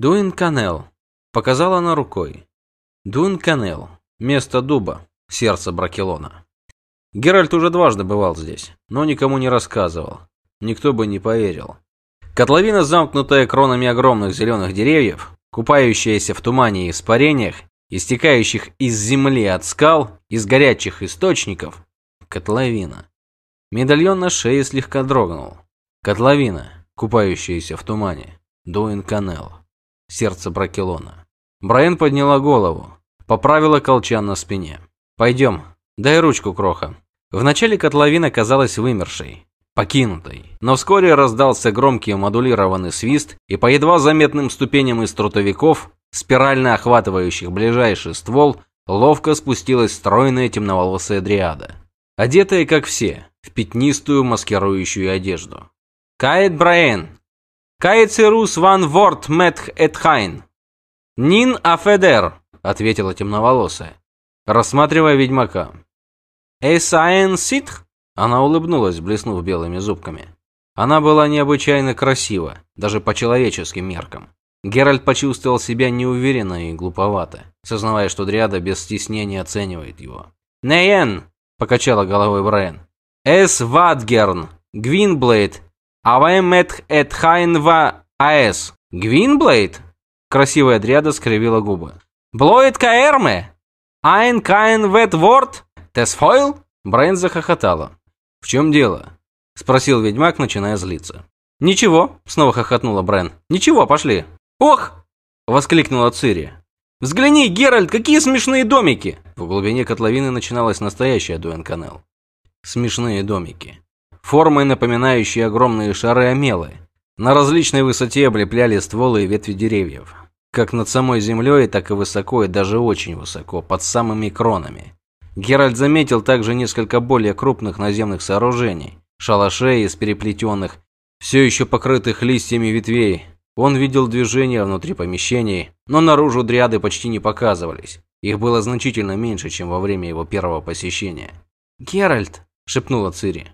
Дуин-Канел. Показала она рукой. Дуин-Канел. Место дуба. Сердце Бракелона. Геральт уже дважды бывал здесь, но никому не рассказывал. Никто бы не поверил. Котловина, замкнутая кронами огромных зеленых деревьев, купающаяся в тумане и испарениях, истекающих из земли от скал, из горячих источников. Котловина. Медальон на шее слегка дрогнул. Котловина, купающаяся в тумане. Дуин-Канел. Сердце Бракелона. Брайан подняла голову, поправила колчан на спине. «Пойдем, дай ручку, Кроха». Вначале котловина казалась вымершей, покинутой, но вскоре раздался громкий модулированный свист, и по едва заметным ступеням из трутовиков, спирально охватывающих ближайший ствол, ловко спустилась стройная темноволосая дриада, одетая, как все, в пятнистую маскирующую одежду. «Каэт Браен! Каэт Цирус ван Ворт Мэтх Этхайн! Нин Афедер!» — ответила темноволосая рассматривая ведьмака. «Эсаэн Ситх?» Она улыбнулась, блеснув белыми зубками. Она была необычайно красива, даже по человеческим меркам. Геральт почувствовал себя неуверенно и глуповато, сознавая, что Дриада без стеснения оценивает его. «Нейен!» – покачала головой Брайан. «Эс Ватгерн! Гвинблейд! Авэмэтх Этхайнва АЭС!» «Гвинблейд?» Красивая Дриада скривила губы. «Блоид Каэрме!» «Айн кайн вет ворд? Тесфойл?» Брайан захохотала. «В чем дело?» Спросил ведьмак, начиная злиться. «Ничего», снова хохотнула Брайан. «Ничего, пошли». «Ох!» Воскликнула Цири. «Взгляни, Геральт, какие смешные домики!» В глубине котловины начиналась настоящая Дуэн-канал. Смешные домики. Формой напоминающие огромные шары омелы. На различной высоте облепляли стволы и ветви деревьев как над самой землей, так и высоко, и даже очень высоко, под самыми кронами. Геральт заметил также несколько более крупных наземных сооружений, шалашей из переплетенных, все еще покрытых листьями ветвей. Он видел движения внутри помещений, но наружу дриады почти не показывались. Их было значительно меньше, чем во время его первого посещения. «Геральт!» – шепнула Цири.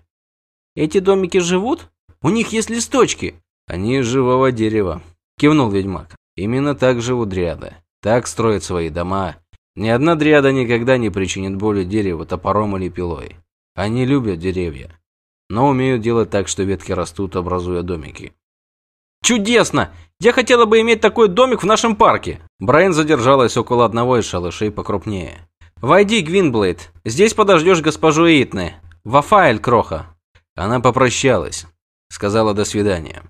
«Эти домики живут? У них есть листочки!» «Они из живого дерева», – кивнул ведьмак. Именно так живут дриады. Так строят свои дома. Ни одна дриада никогда не причинит боли дереву топором или пилой. Они любят деревья, но умеют делать так, что ветки растут, образуя домики. «Чудесно! Я хотела бы иметь такой домик в нашем парке!» Брайан задержалась около одного из шалашей покрупнее. «Войди, Гвинблейд. Здесь подождешь госпожу Итны. Вафаэль, кроха». Она попрощалась. Сказала «до свидания».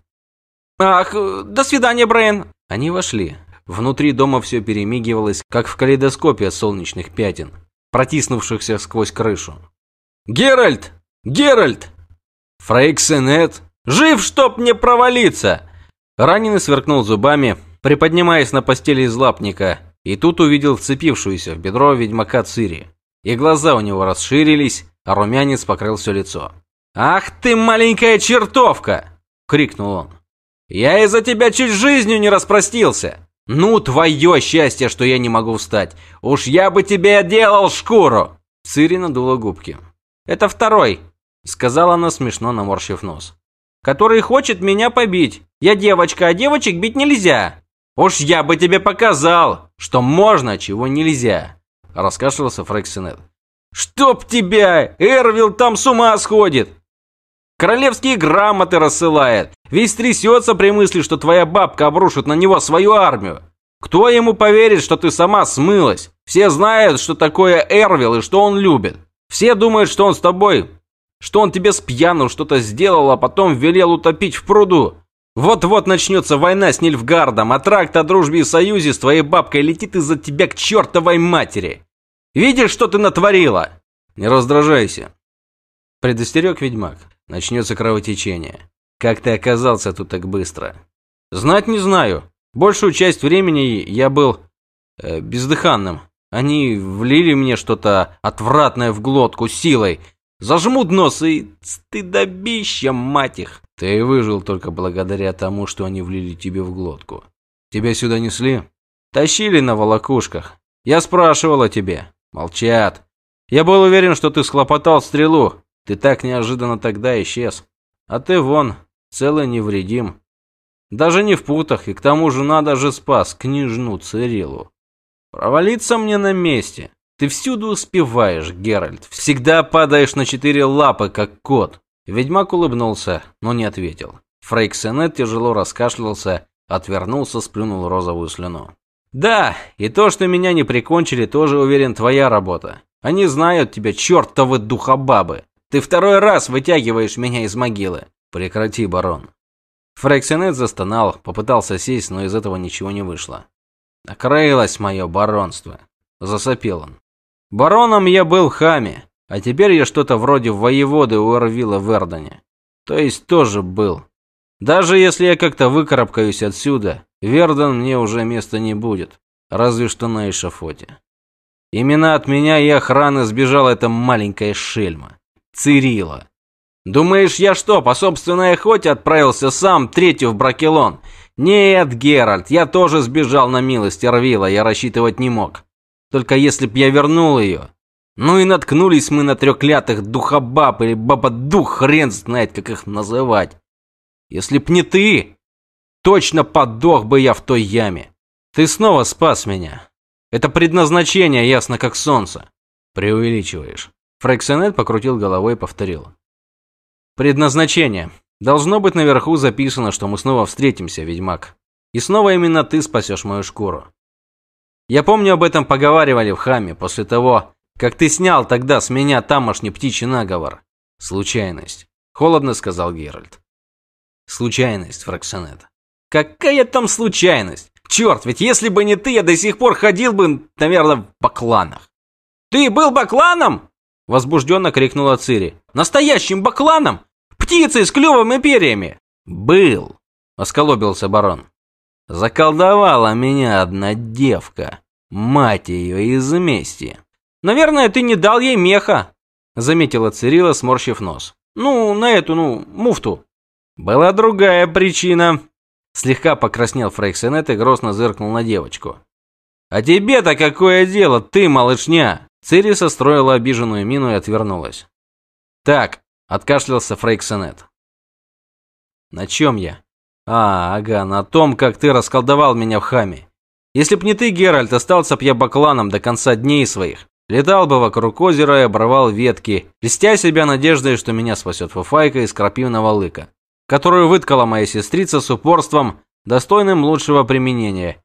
«Ах, до свидания, Брайан!» Они вошли. Внутри дома все перемигивалось, как в калейдоскопе солнечных пятен, протиснувшихся сквозь крышу. «Геральт! Геральт!» «Фрейксенет! Жив, чтоб не провалиться!» Раненый сверкнул зубами, приподнимаясь на постели из лапника, и тут увидел вцепившуюся в бедро ведьмака Цири. И глаза у него расширились, а румянец покрыл все лицо. «Ах ты, маленькая чертовка!» — крикнул он. Я из-за тебя чуть жизнью не распростился. Ну, твое счастье, что я не могу встать. Уж я бы тебе делал шкуру. Цири надула губки. Это второй, сказала она смешно, наморщив нос. Который хочет меня побить. Я девочка, а девочек бить нельзя. Уж я бы тебе показал, что можно, чего нельзя. Раскашлялся Фрексинет. Чтоб тебя! Эрвил там с ума сходит! Королевские грамоты рассылает. Весь трясется при мысли, что твоя бабка обрушит на него свою армию. Кто ему поверит, что ты сама смылась? Все знают, что такое Эрвил и что он любит. Все думают, что он с тобой, что он тебе с пьяным что-то сделал, а потом велел утопить в пруду. Вот-вот начнется война с Нильфгардом, а тракт о дружбе и союзе с твоей бабкой летит из-за тебя к чертовой матери. Видишь, что ты натворила? Не раздражайся. Предостерег ведьмак. Начнется кровотечение. Как ты оказался тут так быстро? Знать не знаю. Большую часть времени я был э, бездыханным. Они влили мне что-то отвратное в глотку силой. Зажмут нос и стыдобища, мать их. Ты выжил только благодаря тому, что они влили тебе в глотку. Тебя сюда несли? Тащили на волокушках. Я спрашивал о тебе. Молчат. Я был уверен, что ты схлопотал стрелу. Ты так неожиданно тогда исчез. А ты вон, целый невредим. Даже не в путах, и к тому же надо же спас княжну Цирилу. Провалиться мне на месте. Ты всюду успеваешь, Геральт. Всегда падаешь на четыре лапы, как кот. Ведьмак улыбнулся, но не ответил. Фрейк Сенет тяжело раскашлялся, отвернулся, сплюнул розовую слюну. Да, и то, что меня не прикончили, тоже уверен, твоя работа. Они знают тебя, чертовы духобабы. Ты второй раз вытягиваешь меня из могилы. Прекрати, барон. Фрексенет застонал, попытался сесть, но из этого ничего не вышло. Накрылось мое баронство. Засопел он. Бароном я был в Хаме, а теперь я что-то вроде воеводы у Эрвила в Эрдоне. То есть тоже был. Даже если я как-то выкарабкаюсь отсюда, Вердон мне уже места не будет, разве что на эшафоте. Именно от меня и охраны сбежала эта маленькая шельма. Цирила. Думаешь, я что, по собственной охоте отправился сам третью в Бракелон? Нет, Геральт, я тоже сбежал на милость Эрвила, я рассчитывать не мог. Только если б я вернул ее. Ну и наткнулись мы на трёклятых духобаб или бабадух, хрен знает, как их называть. Если б не ты, точно подох бы я в той яме. Ты снова спас меня. Это предназначение ясно как солнце. Преувеличиваешь. Фрексенет покрутил головой и повторил. Предназначение. Должно быть наверху записано, что мы снова встретимся, ведьмак. И снова именно ты спасешь мою шкуру. Я помню, об этом поговаривали в хаме после того, как ты снял тогда с меня тамошний птичий наговор. Случайность. Холодно сказал Геральт. Случайность, Фраксонет. Какая там случайность? Черт, ведь если бы не ты, я до сих пор ходил бы, наверное, в бакланах. Ты был бакланом? Возбужденно крикнула Цири. Настоящим бакланом? Птицей с клювом и перьями? Был, осколобился барон. Заколдовала меня одна девка. Мать ее из мести. Наверное, ты не дал ей меха, заметила Цирила, сморщив нос. Ну, на эту, ну, муфту. Была другая причина. Слегка покраснел Фрейксенет и грозно зыркнул на девочку. А тебе-то какое дело, ты, малышня? Цири состроила обиженную мину и отвернулась. Так, откашлялся Фрейксенет. На чем я? А, ага, на том, как ты расколдовал меня в хаме. Если б не ты, Геральт, остался б я бакланом до конца дней своих. Летал бы вокруг озера и обрывал ветки, листя себя надеждой, что меня спасет фуфайка из крапивного лыка которую выткала моя сестрица с упорством, достойным лучшего применения.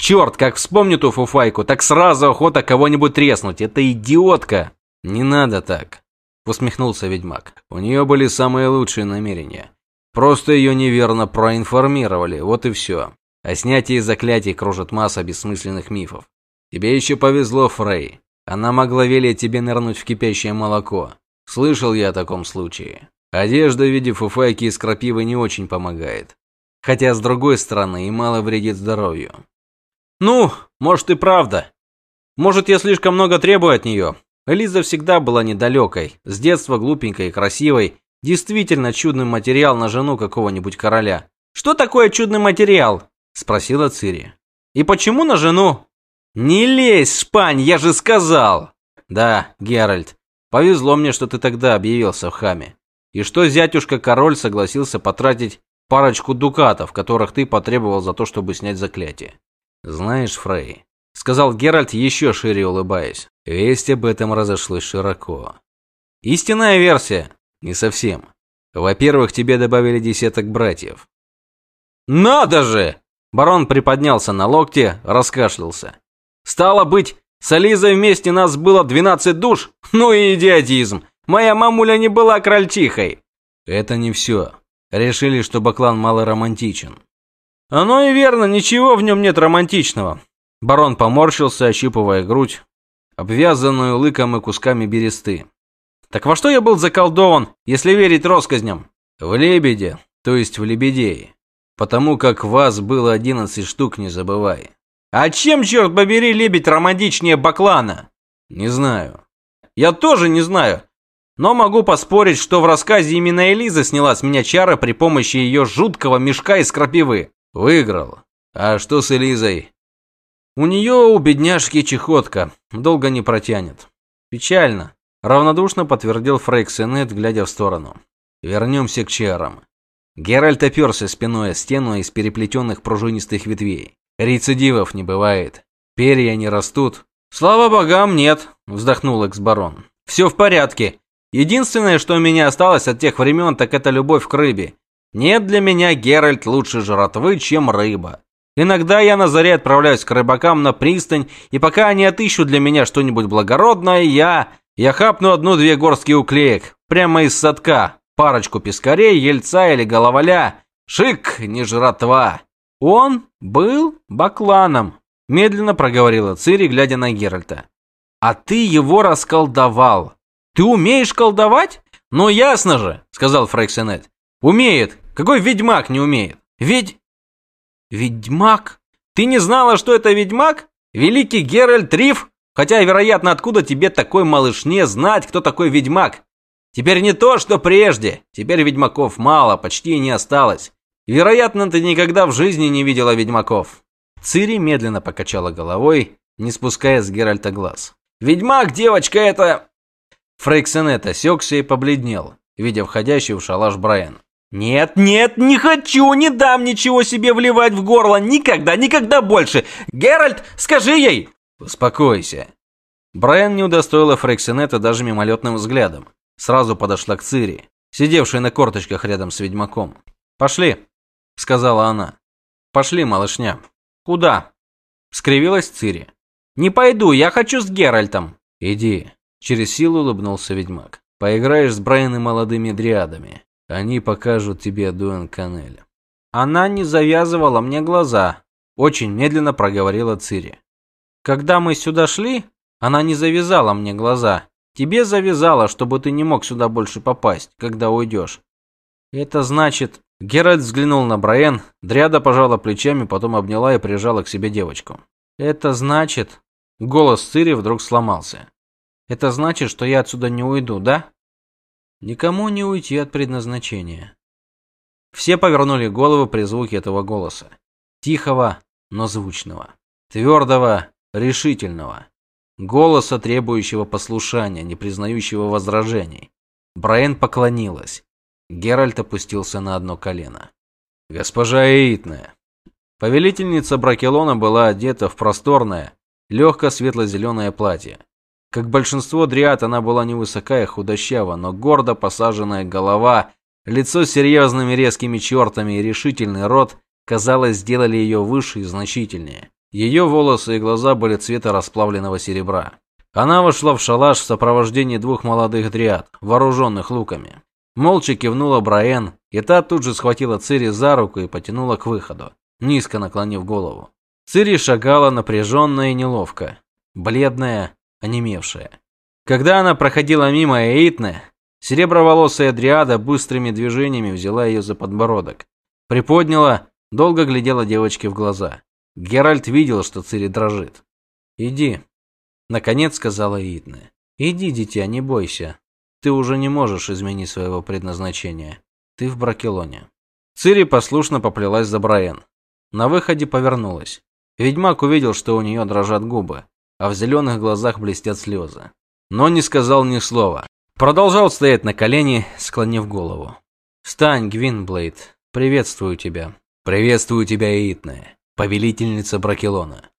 Черт, как вспомню ту фуфайку, так сразу охота кого-нибудь треснуть. Это идиотка. Не надо так, усмехнулся ведьмак. У нее были самые лучшие намерения. Просто ее неверно проинформировали, вот и все. О снятии заклятий кружит масса бессмысленных мифов. Тебе еще повезло, Фрей. Она могла велеть тебе нырнуть в кипящее молоко. Слышал я о таком случае. Одежда в виде фуфайки из крапивы не очень помогает. Хотя, с другой стороны, и мало вредит здоровью. Ну, может и правда. Может, я слишком много требую от нее. Элиза всегда была недалекой, с детства глупенькой и красивой, действительно чудный материал на жену какого-нибудь короля. Что такое чудный материал? спросила Цири. И почему на жену? Не лезь, шпань, я же сказал. Да, Геральт, повезло мне, что ты тогда объявился в хаме. И что зятюшка-король согласился потратить парочку дукатов, которых ты потребовал за то, чтобы снять заклятие. Знаешь, Фрей, сказал Геральт еще шире улыбаясь. Весть об этом разошлась широко. Истинная версия? Не совсем. Во-первых, тебе добавили десяток братьев. Надо же! Барон приподнялся на локте, раскашлялся. Стало быть, с Ализой вместе нас было двенадцать душ? Ну и идиотизм. Моя мамуля не была крольчихой. Это не все. Решили, что Баклан мало романтичен. Оно и верно, ничего в нем нет романтичного. Барон поморщился, ощупывая грудь, обвязанную лыком и кусками бересты. Так во что я был заколдован, если верить россказням? В лебеде, то есть в лебедей. Потому как вас было одиннадцать штук, не забывай. А чем, черт побери, лебедь романтичнее Баклана? Не знаю. Я тоже не знаю. Но могу поспорить, что в рассказе именно Элиза сняла с меня чары при помощи ее жуткого мешка из крапивы. Выиграл. А что с Элизой? У нее у бедняжки чехотка. Долго не протянет. Печально. Равнодушно подтвердил Фрейк Сенет, глядя в сторону. Вернемся к чарам. Геральт оперся спиной о стену из переплетенных пружинистых ветвей. Рецидивов не бывает. Перья не растут. Слава богам, нет, вздохнул экс-барон. Все в порядке. Единственное, что у меня осталось от тех времен, так это любовь к рыбе. Нет для меня, Геральт, лучше жратвы, чем рыба. Иногда я на заре отправляюсь к рыбакам на пристань, и пока они отыщут для меня что-нибудь благородное, я... Я хапну одну-две горстки уклеек, прямо из садка, парочку пескарей, ельца или головоля. Шик, не жратва. Он был бакланом, медленно проговорила Цири, глядя на Геральта. А ты его расколдовал. Ты умеешь колдовать? Ну ясно же, сказал Фрейксенет. Умеет. Какой ведьмак не умеет? Ведь... Ведьмак? Ты не знала, что это ведьмак? Великий Геральт Риф? Хотя, вероятно, откуда тебе такой малышне знать, кто такой ведьмак? Теперь не то, что прежде. Теперь ведьмаков мало, почти не осталось. Вероятно, ты никогда в жизни не видела ведьмаков. Цири медленно покачала головой, не спуская с Геральта глаз. «Ведьмак, девочка, это...» Фрейксенет осекся и побледнел, видя входящий в шалаш Брайан. «Нет, нет, не хочу, не дам ничего себе вливать в горло, никогда, никогда больше! Геральт, скажи ей!» «Успокойся». Брайан не удостоила Фрейксенета даже мимолетным взглядом сразу подошла к Цири, сидевшей на корточках рядом с ведьмаком. «Пошли», — сказала она. «Пошли, малышня». «Куда?» — скривилась Цири. «Не пойду, я хочу с Геральтом». «Иди», — через силу улыбнулся ведьмак. «Поиграешь с Брайан и молодыми дриадами. Они покажут тебе Дуэн Канель». Она не завязывала мне глаза, очень медленно проговорила Цири. Когда мы сюда шли, она не завязала мне глаза, Тебе завязала, чтобы ты не мог сюда больше попасть, когда уйдешь. Это значит... Геральт взглянул на Брайан, Дряда пожала плечами, потом обняла и прижала к себе девочку. Это значит... Голос Цири вдруг сломался. Это значит, что я отсюда не уйду, да? Никому не уйти от предназначения. Все повернули головы при звуке этого голоса. Тихого, но звучного. Твердого, решительного. Голоса, требующего послушания, не признающего возражений. Брайан поклонилась. Геральт опустился на одно колено. «Госпожа Эйтная». Повелительница Бракелона была одета в просторное, легкое светло-зеленое платье. Как большинство дриад, она была невысокая, худощава, но гордо посаженная голова, лицо с серьезными резкими чертами и решительный рот, казалось, сделали ее выше и значительнее. Ее волосы и глаза были цвета расплавленного серебра. Она вошла в шалаш в сопровождении двух молодых дриад, вооруженных луками. Молча кивнула Браен, и та тут же схватила Цири за руку и потянула к выходу, низко наклонив голову. Цири шагала напряженно и неловко, бледная, онемевшая. Когда она проходила мимо Эйтны, сереброволосая дриада быстрыми движениями взяла ее за подбородок, приподняла, долго глядела девочке в глаза. Геральт видел, что Цири дрожит. «Иди», — наконец сказала Идна. «Иди, дитя, не бойся. Ты уже не можешь изменить своего предназначения. Ты в Бракелоне». Цири послушно поплелась за Брайан. На выходе повернулась. Ведьмак увидел, что у нее дрожат губы, а в зеленых глазах блестят слезы. Но не сказал ни слова. Продолжал стоять на колени, склонив голову. «Встань, Гвинблейд. Приветствую тебя». «Приветствую тебя, Итная повелительница Бракелона.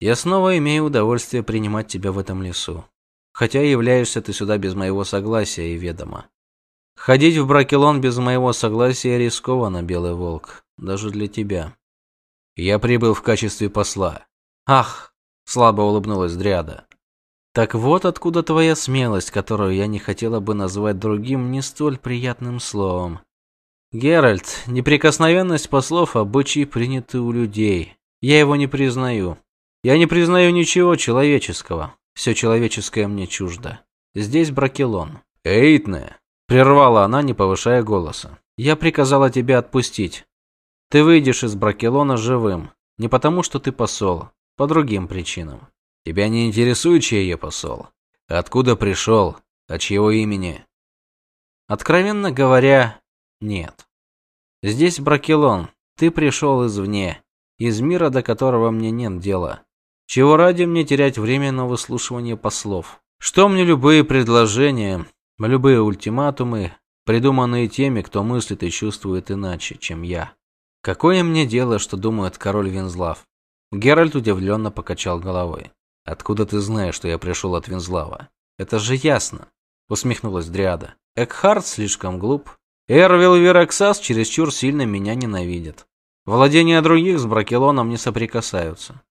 Я снова имею удовольствие принимать тебя в этом лесу. Хотя являешься ты сюда без моего согласия и ведома. Ходить в Бракелон без моего согласия рискованно, Белый Волк, даже для тебя. Я прибыл в качестве посла. Ах, слабо улыбнулась Дриада. Так вот откуда твоя смелость, которую я не хотела бы назвать другим не столь приятным словом. Геральт, неприкосновенность послов обычай приняты у людей. Я его не признаю. Я не признаю ничего человеческого. Все человеческое мне чуждо. Здесь Бракелон. Эйтне, прервала она, не повышая голоса. Я приказала тебя отпустить. Ты выйдешь из Бракелона живым, не потому, что ты посол, по другим причинам. Тебя не интересует, чей я посол? Откуда пришел? От чьего имени? Откровенно говоря, нет. Здесь Бракелон. Ты пришел извне, из мира, до которого мне нет дела. Чего ради мне терять время на выслушивание послов? Что мне любые предложения, любые ультиматумы, придуманные теми, кто мыслит и чувствует иначе, чем я. Какое мне дело, что думает король Винзлав? Геральт удивленно покачал головой. Откуда ты знаешь, что я пришел от Винзлава? Это же ясно, усмехнулась Дриада. Экхард слишком глуп. Эрвил Вераксас чересчур сильно меня ненавидит. Владения других с Бракелоном не соприкасаются.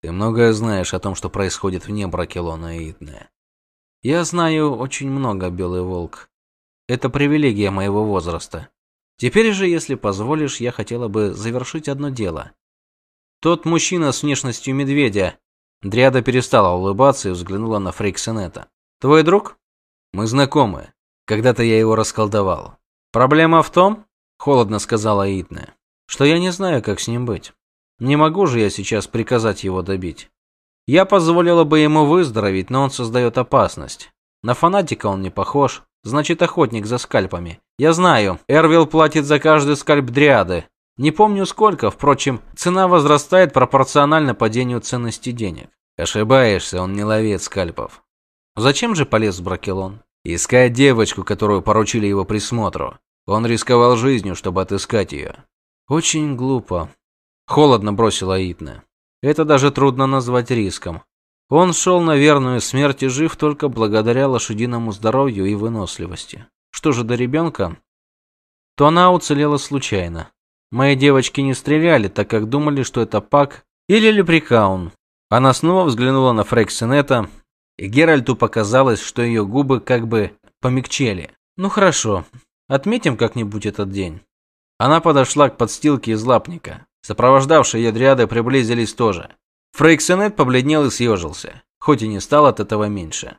Ты многое знаешь о том, что происходит вне Бракелона и Итне. Я знаю очень много, Белый Волк. Это привилегия моего возраста. Теперь же, если позволишь, я хотела бы завершить одно дело. Тот мужчина с внешностью медведя. Дриада перестала улыбаться и взглянула на Фрейксенета. Твой друг? Мы знакомы. Когда-то я его расколдовал. Проблема в том, холодно сказала Итне, что я не знаю, как с ним быть. Не могу же я сейчас приказать его добить. Я позволила бы ему выздороветь, но он создает опасность. На фанатика он не похож, значит охотник за скальпами. Я знаю, Эрвил платит за каждый скальп дриады. Не помню сколько, впрочем, цена возрастает пропорционально падению ценности денег. Ошибаешься, он не ловец скальпов. Зачем же полез в Бракелон? Искать девочку, которую поручили его присмотру. Он рисковал жизнью, чтобы отыскать ее. Очень глупо. Холодно бросила Итна. Это даже трудно назвать риском. Он шел на верную смерть и жив только благодаря лошадиному здоровью и выносливости. Что же до ребенка, то она уцелела случайно. Мои девочки не стреляли, так как думали, что это Пак или Лепрекаун. Она снова взглянула на Фрексинета, и Геральту показалось, что ее губы как бы помягчели. Ну хорошо, отметим как-нибудь этот день. Она подошла к подстилке из лапника. Сопровождавшие ее дриады приблизились тоже. Фрейксенет побледнел и съежился, хоть и не стал от этого меньше.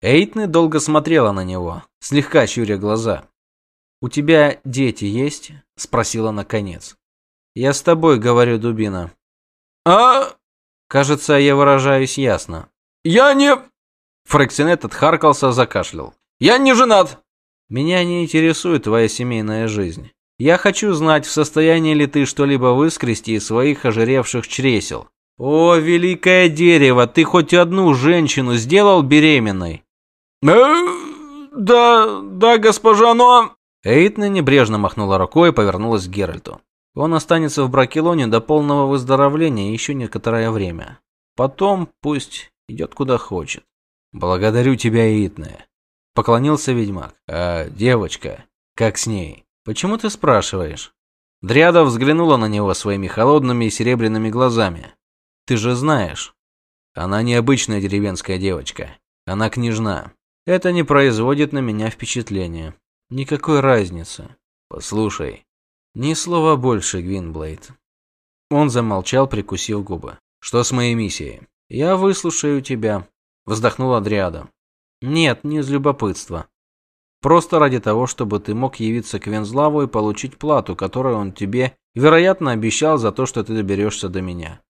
Эйтны долго смотрела на него, слегка щуря глаза. «У тебя дети есть?» – спросила наконец. «Я с тобой говорю, дубина». «А?» «Кажется, я выражаюсь ясно». «Я не...» Фрейксенет отхаркался, закашлял. «Я не женат!» «Меня не интересует твоя семейная жизнь. Я хочу знать, в состоянии ли ты что-либо выскрести из своих ожиревших чресел. О, великое дерево, ты хоть одну женщину сделал беременной? Э, да, да, госпожа, но... Эйтна небрежно махнула рукой и повернулась к Геральту. Он останется в Бракелоне до полного выздоровления еще некоторое время. Потом пусть идет куда хочет. Благодарю тебя, Эйтна. Поклонился ведьмак. А девочка, как с ней? «Почему ты спрашиваешь?» Дриада взглянула на него своими холодными и серебряными глазами. «Ты же знаешь. Она необычная деревенская девочка. Она княжна. Это не производит на меня впечатления. Никакой разницы. Послушай. Ни слова больше, Гвинблейд». Он замолчал, прикусив губы. «Что с моей миссией?» «Я выслушаю тебя», — вздохнула Дриада. «Нет, не из любопытства. Просто ради того, чтобы ты мог явиться к Вензлаву и получить плату, которую он тебе, вероятно, обещал за то, что ты доберешься до меня.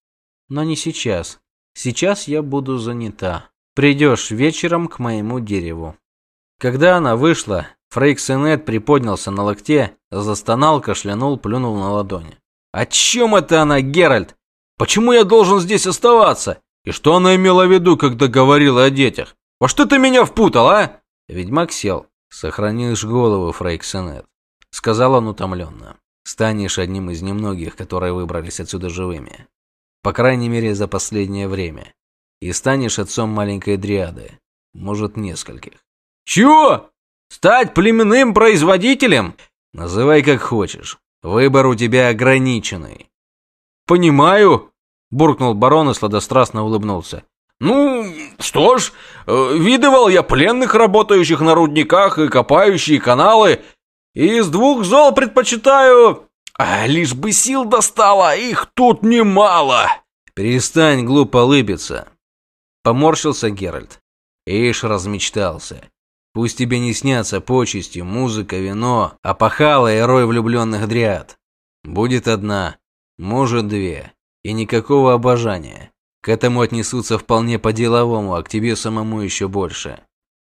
Но не сейчас. Сейчас я буду занята. Придешь вечером к моему дереву. Когда она вышла, Фрейксенет приподнялся на локте, застонал, кашлянул, плюнул на ладони. «О чем это она, Геральт? Почему я должен здесь оставаться? И что она имела в виду, когда говорила о детях? Во что ты меня впутал, а?» Ведьмак сел. «Сохранишь голову, Фрейксенет», — сказал он утомленно. «Станешь одним из немногих, которые выбрались отсюда живыми. По крайней мере, за последнее время. И станешь отцом маленькой дриады. Может, нескольких». «Чего? Стать племенным производителем?» «Называй как хочешь. Выбор у тебя ограниченный». «Понимаю», — буркнул барон и сладострастно улыбнулся. «Ну, что ж, э, видывал я пленных, работающих на рудниках и копающие каналы. И из двух зол предпочитаю... А, лишь бы сил достало, их тут немало!» «Перестань глупо улыбиться!» Поморщился Геральт. Ишь размечтался. Пусть тебе не снятся почести, музыка, вино, а пахала и рой влюбленных дриад. Будет одна, может две, и никакого обожания. К этому отнесутся вполне по-деловому, а к тебе самому еще больше.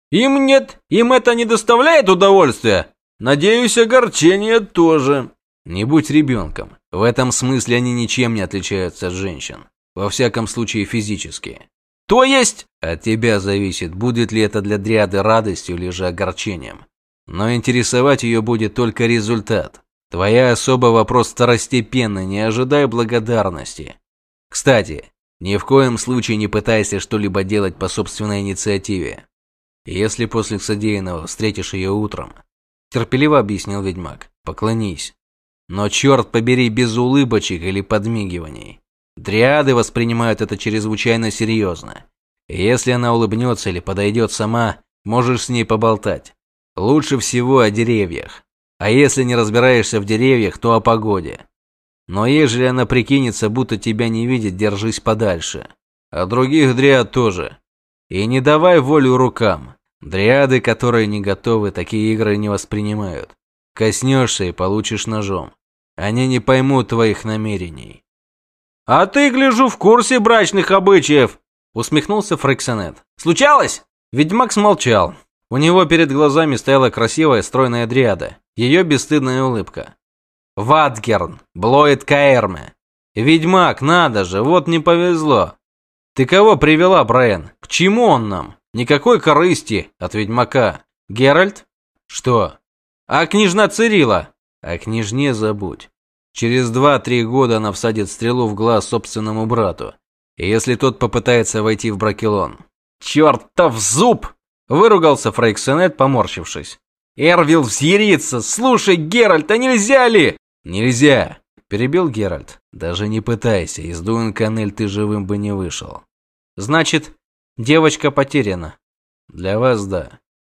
Им нет, им это не доставляет удовольствия. Надеюсь, огорчение тоже. Не будь ребенком. В этом смысле они ничем не отличаются от женщин. Во всяком случае, физически. То есть? От тебя зависит, будет ли это для Дриады радостью или же огорчением. Но интересовать ее будет только результат. Твоя особа вопрос второстепенный, не ожидай благодарности. Кстати, ни в коем случае не пытайся что-либо делать по собственной инициативе. Если после содеянного встретишь ее утром, терпеливо объяснил ведьмак, поклонись. Но черт побери без улыбочек или подмигиваний. Дриады воспринимают это чрезвычайно серьезно. И если она улыбнется или подойдет сама, можешь с ней поболтать. Лучше всего о деревьях. А если не разбираешься в деревьях, то о погоде. Но ежели она прикинется, будто тебя не видит, держись подальше. А других дриад тоже. И не давай волю рукам. Дриады, которые не готовы, такие игры не воспринимают. Коснешься и получишь ножом. Они не поймут твоих намерений. «А ты, гляжу, в курсе брачных обычаев!» Усмехнулся Фрексонет. «Случалось?» Ведьмак смолчал. У него перед глазами стояла красивая стройная дриада. Ее бесстыдная улыбка. Ватгерн, Блоид Каэрме. Ведьмак, надо же, вот не повезло. Ты кого привела, Брайан? К чему он нам? Никакой корысти от ведьмака. Геральт? Что? А княжна Цирила? О княжне забудь. Через два-три года она всадит стрелу в глаз собственному брату. Если тот попытается войти в Бракелон. Чертов зуб! Выругался Фрейксенет, поморщившись. Эрвил взъярится! Слушай, Геральт, а нельзя ли? «Нельзя!» – перебил Геральт. «Даже не пытайся, из Дуэнканель ты живым бы не вышел». «Значит, девочка потеряна?» «Для вас – да.